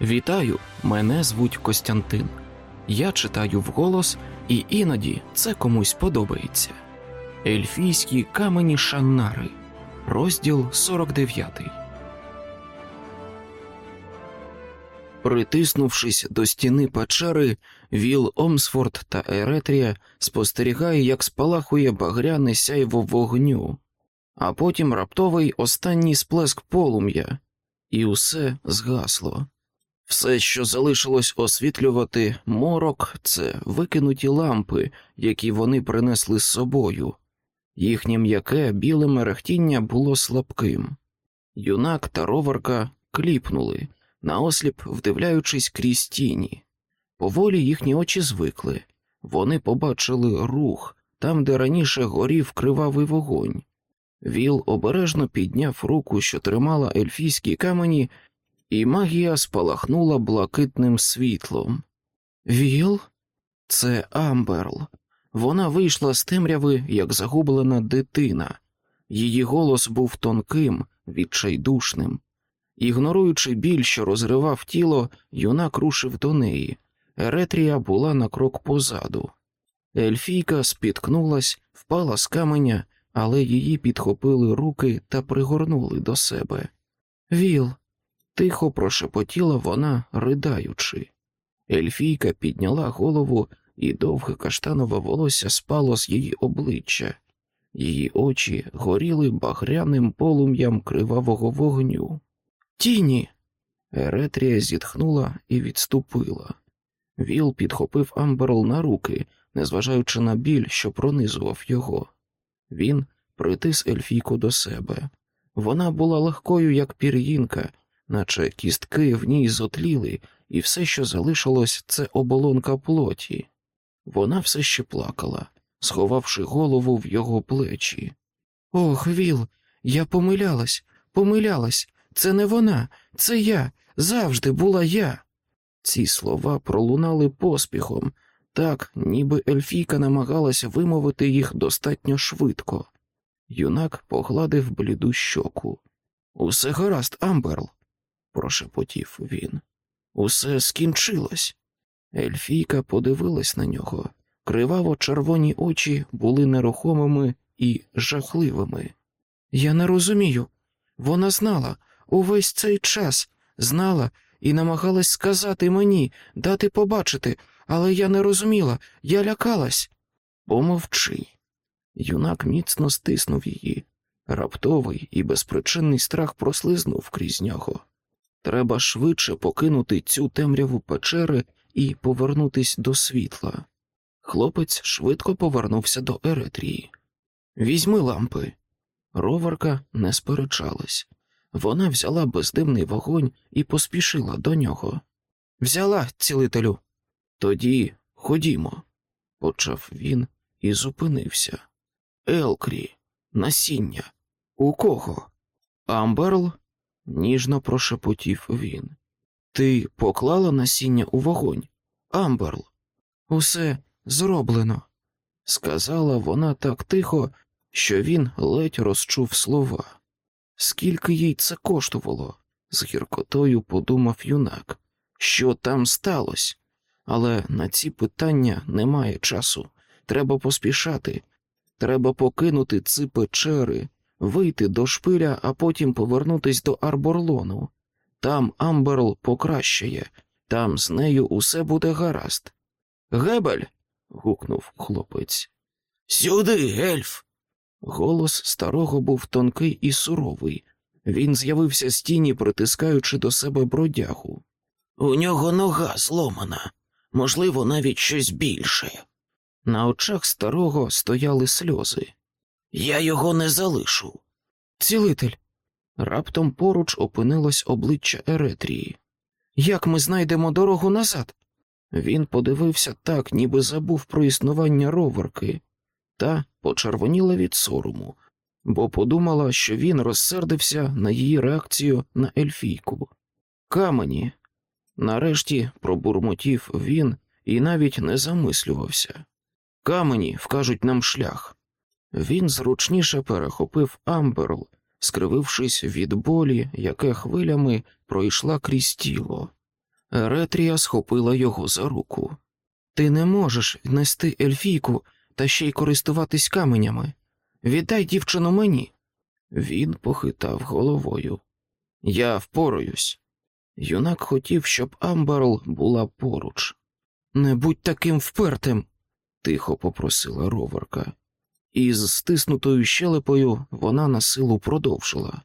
Вітаю, мене звуть Костянтин. Я читаю вголос, і іноді це комусь подобається. Ельфійські камені Шаннари, розділ 49. Притиснувшись до стіни печери, Віл Омсфорд та Еретрія спостерігає, як спалахує багряне сяйво вогню, а потім раптовий останній сплеск полум'я, і усе згасло. Все, що залишилось освітлювати морок, це викинуті лампи, які вони принесли з собою. Їхнє м'яке біле мерехтіння було слабким. Юнак та роварка кліпнули, наосліп вдивляючись крізь тіні. Поволі їхні очі звикли, вони побачили рух там, де раніше горів кривавий вогонь. Віл обережно підняв руку, що тримала ельфійські камені, і магія спалахнула блакитним світлом. Віл? Це Амберл. Вона вийшла з темряви, як загублена дитина. Її голос був тонким, відчайдушним. Ігноруючи біль, що розривав тіло, юнак рушив до неї. Еретрія була на крок позаду. Ельфійка спіткнулась, впала з каменя, але її підхопили руки та пригорнули до себе. Віл, тихо прошепотіла вона, придаючи. Ельфійка підняла голову, і довге каштанове волосся спало з її обличчя. Її очі горіли багряним полум'ям кривавого вогню. Тіні. Еретрія зітхнула і відступила. Віл підхопив Амберл на руки, незважаючи на біль, що пронизував його. Він притис ельфійку до себе. Вона була легкою, як пір'їнка, наче кістки в ній зотліли, і все, що залишилось, це оболонка плоті. Вона все ще плакала, сховавши голову в його плечі. Ох, Віл, я помилялась, помилялась. Це не вона, це я, завжди була я. Ці слова пролунали поспіхом, так, ніби Ельфійка намагалася вимовити їх достатньо швидко. Юнак погладив бліду щоку. Усе гаразд, Амберл, прошепотів він. Усе скінчилось. Ельфійка подивилась на нього. Криваво червоні очі були нерухомими і жахливими. Я не розумію. Вона знала увесь цей час, знала і намагалась сказати мені, дати побачити, але я не розуміла, я лякалась. Помовчи. Юнак міцно стиснув її. Раптовий і безпричинний страх прослизнув крізь нього. Треба швидше покинути цю темряву печери і повернутись до світла. Хлопець швидко повернувся до Еретрії. Візьми лампи. Роверка не сперечалась. Вона взяла бездимний вогонь і поспішила до нього. Взяла, цілителю. Тоді ходімо, почав він і зупинився. Елкрі, насіння. У кого? Амберл? Ніжно прошепотів він. Ти поклала насіння у вогонь, Амберл. Усе зроблено, сказала вона так тихо, що він ледь розчув слова. Скільки їй це коштувало? з гіркотою подумав юнак. Що там сталося? Але на ці питання немає часу. Треба поспішати. Треба покинути ці печери, вийти до шпиля, а потім повернутись до Арборлону. Там Амберл покращає, там з нею усе буде гаразд. Гебель. гукнув хлопець. Сюди, ельф. Голос старого був тонкий і суровий. Він з'явився з тіні, притискаючи до себе бродягу. У нього нога зломана, можливо, навіть щось більше. На очах старого стояли сльози. Я його не залишу. Цілитель. Раптом поруч опинилось обличчя Еретрії. Як ми знайдемо дорогу назад? Він подивився так, ніби забув про існування роверки, та почервоніла від сорому, бо подумала, що він розсердився на її реакцію на ельфійку. Камені. Нарешті пробурмотів він і навіть не замислювався. Камені вкажуть нам шлях. Він зручніше перехопив Амберл, скривившись від болю, який хвилями пройшла крізь тіло. Еретрія схопила його за руку. Ти не можеш нести ельфійку та ще й користуватись каменями. Віддай дівчину мені. Він похитав головою. Я впораюсь. Юнак хотів, щоб Амберл була поруч. Не будь таким впертим, тихо попросила роверка. Із стиснутою щелепою вона на силу продовжила.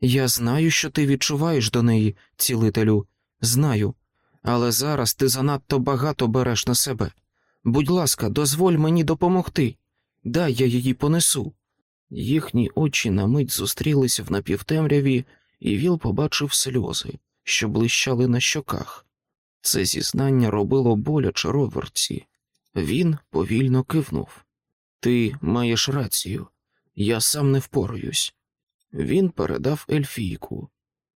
Я знаю, що ти відчуваєш до неї, цілителю, знаю, але зараз ти занадто багато береш на себе. Будь ласка, дозволь мені допомогти. Дай я її понесу. Їхні очі на мить зустрілися в напівтемряві, і Віл побачив сльози, що блищали на щоках. Це зізнання робило боляче роверці. Він повільно кивнув. Ти маєш рацію, я сам не впораюсь. Він передав ельфійку,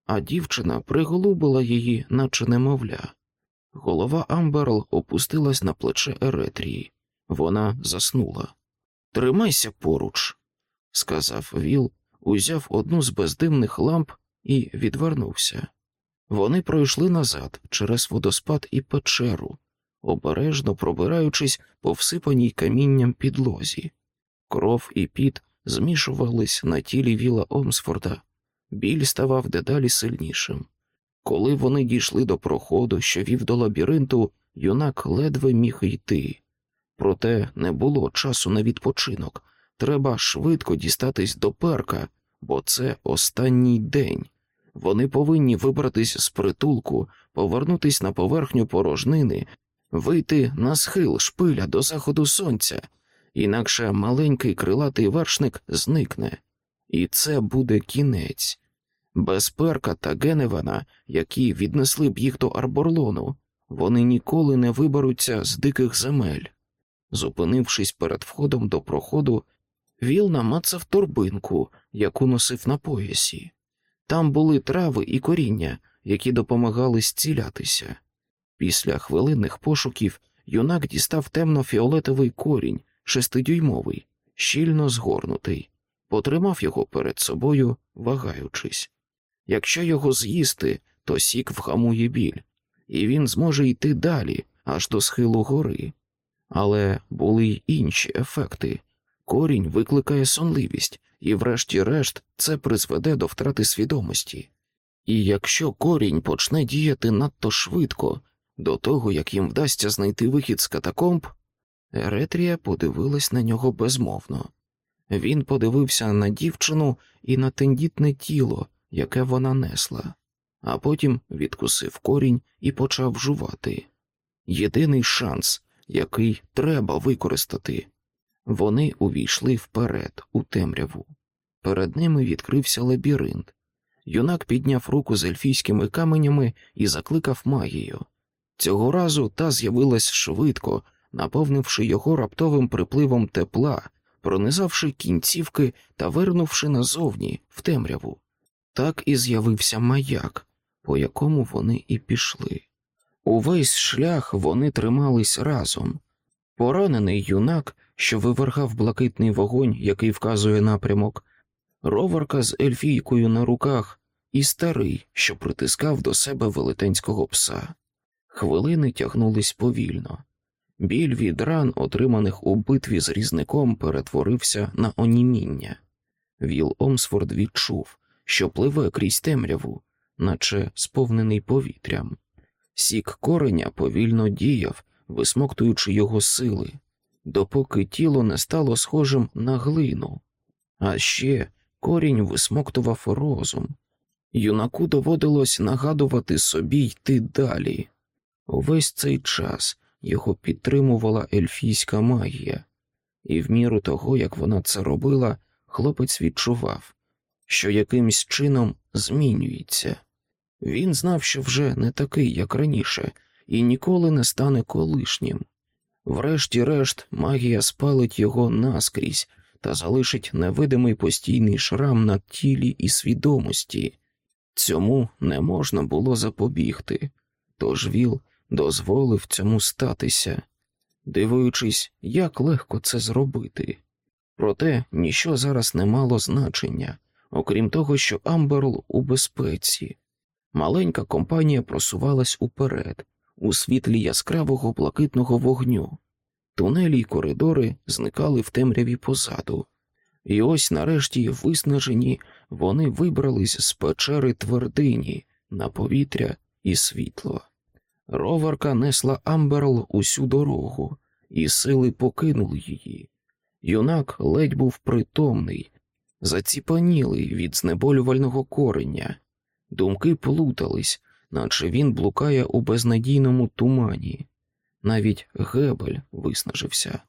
а дівчина приголубила її, наче немовля. Голова Амберл опустилась на плече Еретрії. Вона заснула. Тримайся поруч, сказав Віл, узяв одну з бездимних ламп і відвернувся. Вони пройшли назад через водоспад і печеру, обережно пробираючись по всипаній камінням підлозі. Кров і піт змішувались на тілі Віла Омсфорда, біль ставав дедалі сильнішим. Коли вони дійшли до проходу, що вів до лабіринту, юнак ледве міг йти. Проте не було часу на відпочинок. Треба швидко дістатись до перка, бо це останній день. Вони повинні вибратись з притулку, повернутись на поверхню порожнини, вийти на схил шпиля до заходу сонця, інакше маленький крилатий вершник зникне, і це буде кінець. Без перка та Геневана, які віднесли б їх до Арборлону, вони ніколи не виберуться з диких земель. Зупинившись перед входом до проходу, Віл намацав торбинку, яку носив на поясі. Там були трави і коріння, які допомагали зцілятися. Після хвилинних пошуків юнак дістав темно-фіолетовий корінь, шестидюймовий, щільно згорнутий, потримав його перед собою, вагаючись. Якщо його з'їсти, то сік вгамує біль, і він зможе йти далі, аж до схилу гори. Але були й інші ефекти. Корінь викликає сонливість, і, врешті-решт, це призведе до втрати свідомості. І якщо корінь почне діяти надто швидко, до того як їм вдасться знайти вихід з катакомб, Еретрія подивилась на нього безмовно. Він подивився на дівчину і на тендітне тіло, яке вона несла, а потім відкусив корінь і почав жувати. Єдиний шанс, який треба використати. Вони увійшли вперед, у темряву. Перед ними відкрився лабіринт. Юнак підняв руку з ельфійськими каменями і закликав магію. Цього разу та з'явилась швидко, наповнивши його раптовим припливом тепла, пронизавши кінцівки та вирнувши назовні в темряву. Так і з'явився маяк, по якому вони і пішли. Увесь шлях вони тримались разом. Поранений юнак, що вивергав блакитний вогонь, який вказує напрямок, роверка з ельфійкою на руках, і старий, що притискав до себе велетенського пса. Хвилини тягнулись повільно. Біль від ран, отриманих у битві з різником, перетворився на оніміння. Віл Омсфорд відчув, що пливе крізь темряву, наче сповнений повітрям. Сік кореня повільно діяв, висмоктуючи його сили, допоки тіло не стало схожим на глину, а ще корінь висмоктував розум. Юнаку доводилось нагадувати собі йти далі. Увесь цей час його підтримувала ельфійська магія, і в міру того, як вона це робила, хлопець відчував, що якимсь чином змінюється. Він знав, що вже не такий, як раніше, і ніколи не стане колишнім. Врешті-решт, магія спалить його наскрізь та залишить невидимий постійний шрам на тілі і свідомості. Цьому не можна було запобігти, тож Віл дозволив цьому статися, дивуючись, як легко це зробити. Проте ніщо зараз не мало значення, окрім того, що Амберл у безпеці. Маленька компанія просувалась уперед, у світлі яскравого блакитного вогню. Тунелі й коридори зникали в темряві позаду, і ось нарешті, виснажені, вони вибрались з печери твердині на повітря і світло. Роварка несла Амберл усю дорогу, і сили покинули її. Юнак ледь був притомний, заціпанілий від знеболювального корення. Думки плутались, наче він блукає у безнадійному тумані. Навіть Гебель виснажився.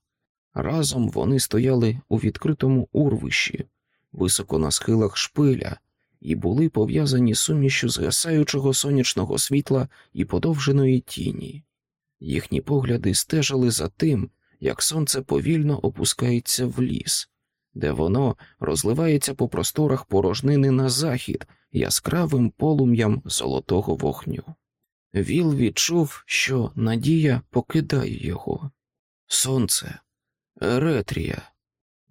Разом вони стояли у відкритому урвищі, високо на схилах шпиля, і були пов'язані сумішю згасаючого сонячного світла і подовженої тіні. Їхні погляди стежили за тим, як сонце повільно опускається в ліс, де воно розливається по просторах порожнини на захід яскравим полум'ям золотого вогню. Віл відчув, що надія покидає його. Сонце, Еретрія.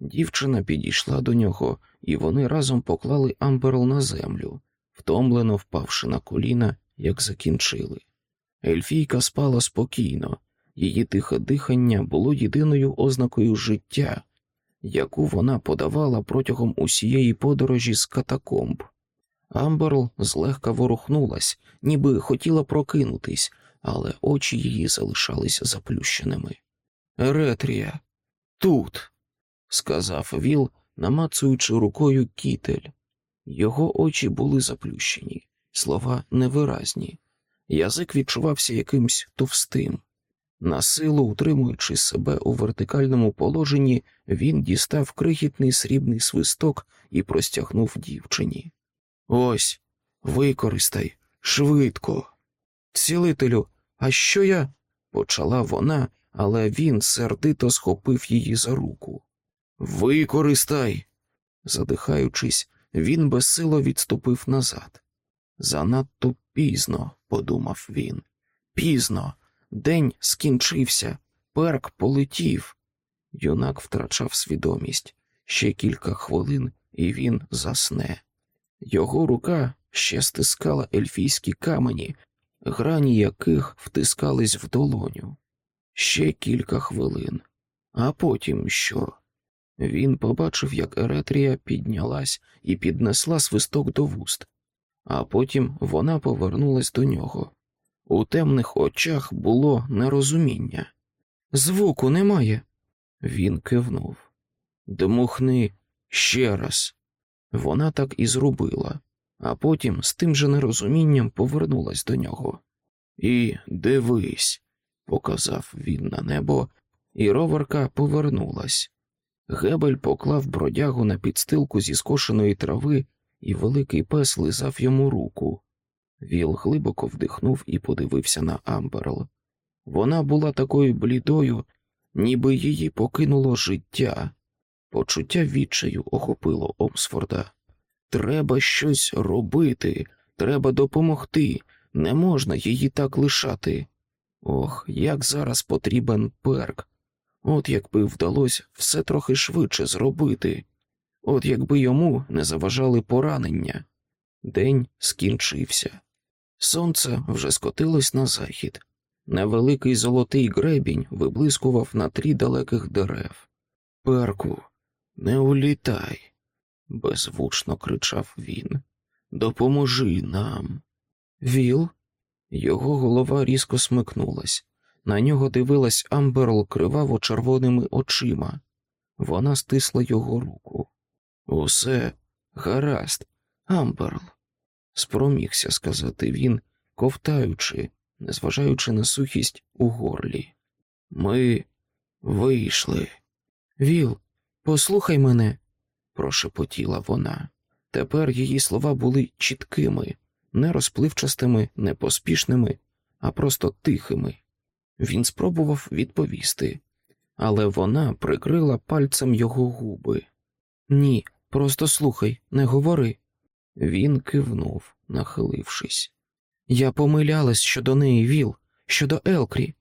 Дівчина підійшла до нього, і вони разом поклали Амберл на землю, втомлено впавши на коліна, як закінчили. Ельфійка спала спокійно, її тихе дихання було єдиною ознакою життя, яку вона подавала протягом усієї подорожі з катакомб. Амберл злегка ворухнулась, ніби хотіла прокинутись, але очі її залишались заплющеними. Еретрія, тут, сказав Віл, намацуючи рукою кітель. Його очі були заплющені, слова невиразні. Язик відчувався якимсь товстим. На силу, утримуючи себе у вертикальному положенні, він дістав крихітний срібний свисток і простягнув дівчині. Ось, використай, швидко. Цілителю, а що я? почала вона, але він сердито схопив її за руку. Використай. Задихаючись, він безсило відступив назад. Занадто пізно, подумав він. Пізно. День скінчився, перк полетів. Юнак втрачав свідомість ще кілька хвилин, і він засне. Його рука ще стискала ельфійські камені, грані яких втискались в долоню. Ще кілька хвилин. А потім що? Він побачив, як Еретрія піднялась і піднесла свисток до вуст, а потім вона повернулась до нього. У темних очах було нерозуміння. Звуку немає. Він кивнув. Дмухни ще раз. Вона так і зробила, а потім з тим же нерозумінням повернулась до нього. І дивись, показав він на небо, і роверка повернулась. Гебель поклав бродягу на підстилку зі скошеної трави, і великий пес лизав йому руку. Віл глибоко вдихнув і подивився на Амберл. Вона була такою блідою, ніби її покинуло життя. Почуття відчаю охопило Омсфорда. Треба щось робити, треба допомогти, не можна її так лишати. Ох, як зараз потрібен перк. От якби вдалося все трохи швидше зробити, от якби йому не заважали поранення. День скінчився. Сонце вже скотилось на захід. Невеликий золотий гребінь виблискував на трі далеких дерев. Перку, не улітай, беззвучно кричав він. Допоможи нам. Віл. Його голова різко смикнулась. На нього дивилась Амберл криваво червоними очима. Вона стисла його руку. Усе гаразд, Амберл, спромігся сказати він, ковтаючи, незважаючи на сухість у горлі. Ми вийшли. Віл, послухай мене, прошепотіла вона. Тепер її слова були чіткими, не розпливчастими, не поспішними, а просто тихими. Він спробував відповісти, але вона прикрила пальцем його губи. Ні, просто слухай, не говори. Він кивнув, нахилившись. Я помилялась щодо неї, Віл, щодо Елкрі.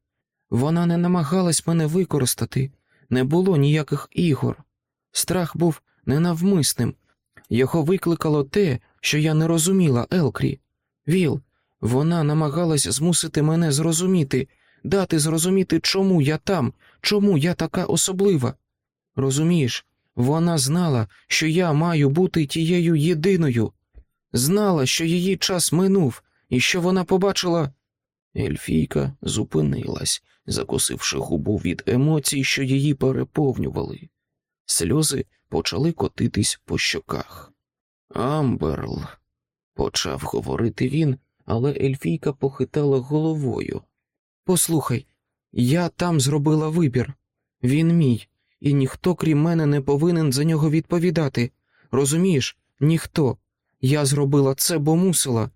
Вона не намагалась мене використати, не було ніяких ігор. Страх був ненавмисним. Його викликало те, що я не розуміла Елкрі. Віл, вона намагалась змусити мене зрозуміти, дати зрозуміти, чому я там, чому я така особлива. Розумієш, вона знала, що я маю бути тією єдиною, знала, що її час минув, і що вона побачила. Ельфійка зупинилась, закусивши губу від емоцій, що її переповнювали. Сльози почали котитись по щоках. Амберл, почав говорити він, але Ельфійка похитала головою. Послухай, я там зробила вибір. Він мій, і ніхто, крім мене, не повинен за нього відповідати. Розумієш, ніхто. Я зробила це, бо мусила.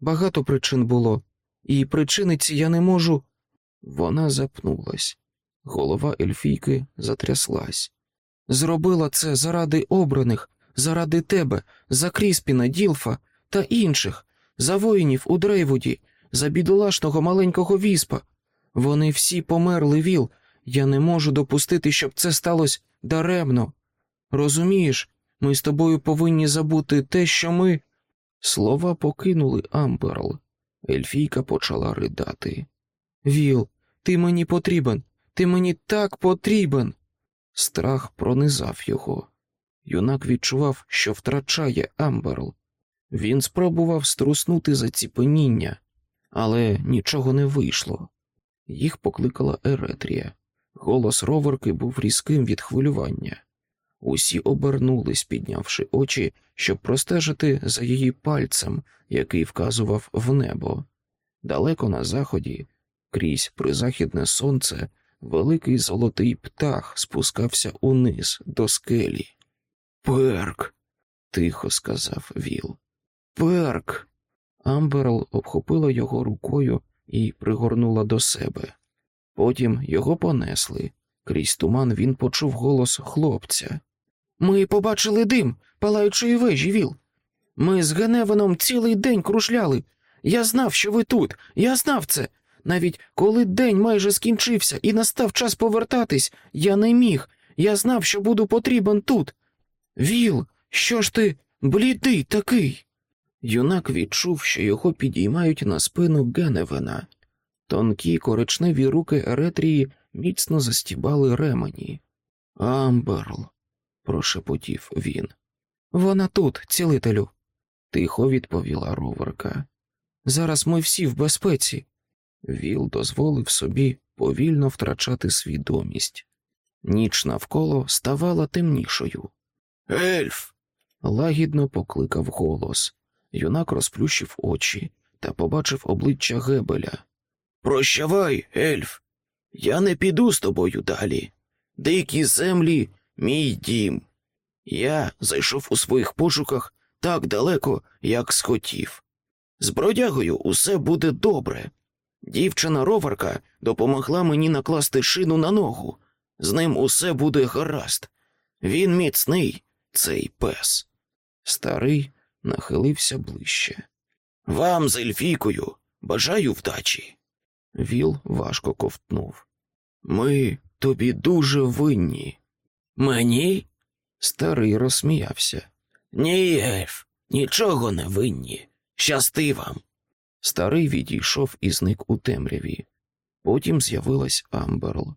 Багато причин було, і причини ці я не можу. Вона запнулась. Голова Ельфійки затряслась. Зробила це заради обраних, заради тебе, за Кріспіна, Ділфа та інших, за воїнів у Дрейвуді, за бідолашного маленького Віспа. Вони всі померли, Віл. Я не можу допустити, щоб це сталося даремно. Розумієш, ми з тобою повинні забути те, що ми. Слова покинули Амберл. Ельфійка почала ридати. Віл, ти мені потрібен, ти мені так потрібен. Страх пронизав його. Юнак відчував, що втрачає Амберл. Він спробував струснути заціпеніння, але нічого не вийшло. Їх покликала Еретрія. Голос роверки був різким від хвилювання. Усі обернулись, піднявши очі, щоб простежити за її пальцем, який вказував в небо. Далеко на заході, крізь призахідне сонце, великий золотий птах спускався униз до скелі. Перк, тихо сказав Віл. Перк. Амберл обхопила його рукою і пригорнула до себе. Потім його понесли. Крізь туман він почув голос хлопця. Ми побачили дим, палаючої вежі, Віл. Ми з Геневаном цілий день кружляли. Я знав, що ви тут, я знав це. Навіть коли день майже скінчився і настав час повертатись, я не міг. Я знав, що буду потрібен тут. Віл, що ж ти блідий такий? Юнак відчув, що його підіймають на спину Геневена. Тонкі коричневі руки Еретрії міцно застібали ремені. Амберл, прошепотів він. Вона тут, цілителю, тихо відповіла роверка. Зараз ми всі в безпеці. Віл дозволив собі повільно втрачати свідомість. Ніч навколо ставала темнішою. Ельф. лагідно покликав голос. Юнак розплющив очі та побачив обличчя Гебеля. Прощавай, ельф. Я не піду з тобою далі. Дикі землі мій дім. Я зайшов у своїх пошуках так далеко, як схотів. З бродягою усе буде добре. Дівчина роварка допомогла мені накласти шину на ногу. З ним усе буде гаразд. Він міцний, цей пес. Старий нахилився ближче. Вам з Ельфійкою бажаю вдачі. Віл важко ковтнув. Ми тобі дуже винні. Мені? Старий розсміявся. Ні, Ельф, нічого не винні. Щасти вам. Старий відійшов і зник у темряві. Потім з'явилась Амберл.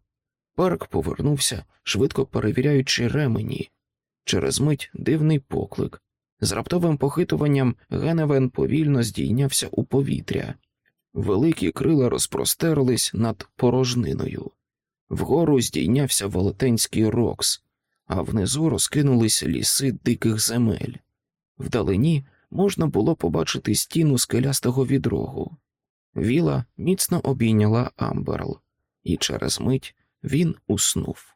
Перк повернувся, швидко перевіряючи ремені. Через мить дивний поклик. З раптовим похитуванням Геневен повільно здійнявся у повітря. Великі крила розпростерлись над порожниною. Вгору здійнявся велетенський рок, а внизу розкинулись ліси диких земель. Вдалині можна було побачити стіну скелястого відрогу. Віла міцно обійняла Амберл, і через мить він уснув.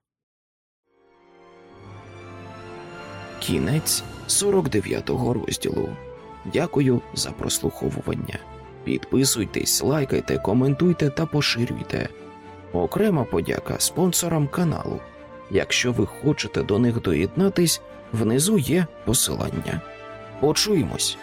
Кінець 49-го розділу. Дякую за прослуховування. Підписуйтесь, лайкайте, коментуйте та поширюйте. Окрема подяка спонсорам каналу. Якщо ви хочете до них доєднатись, внизу є посилання. Почуємось!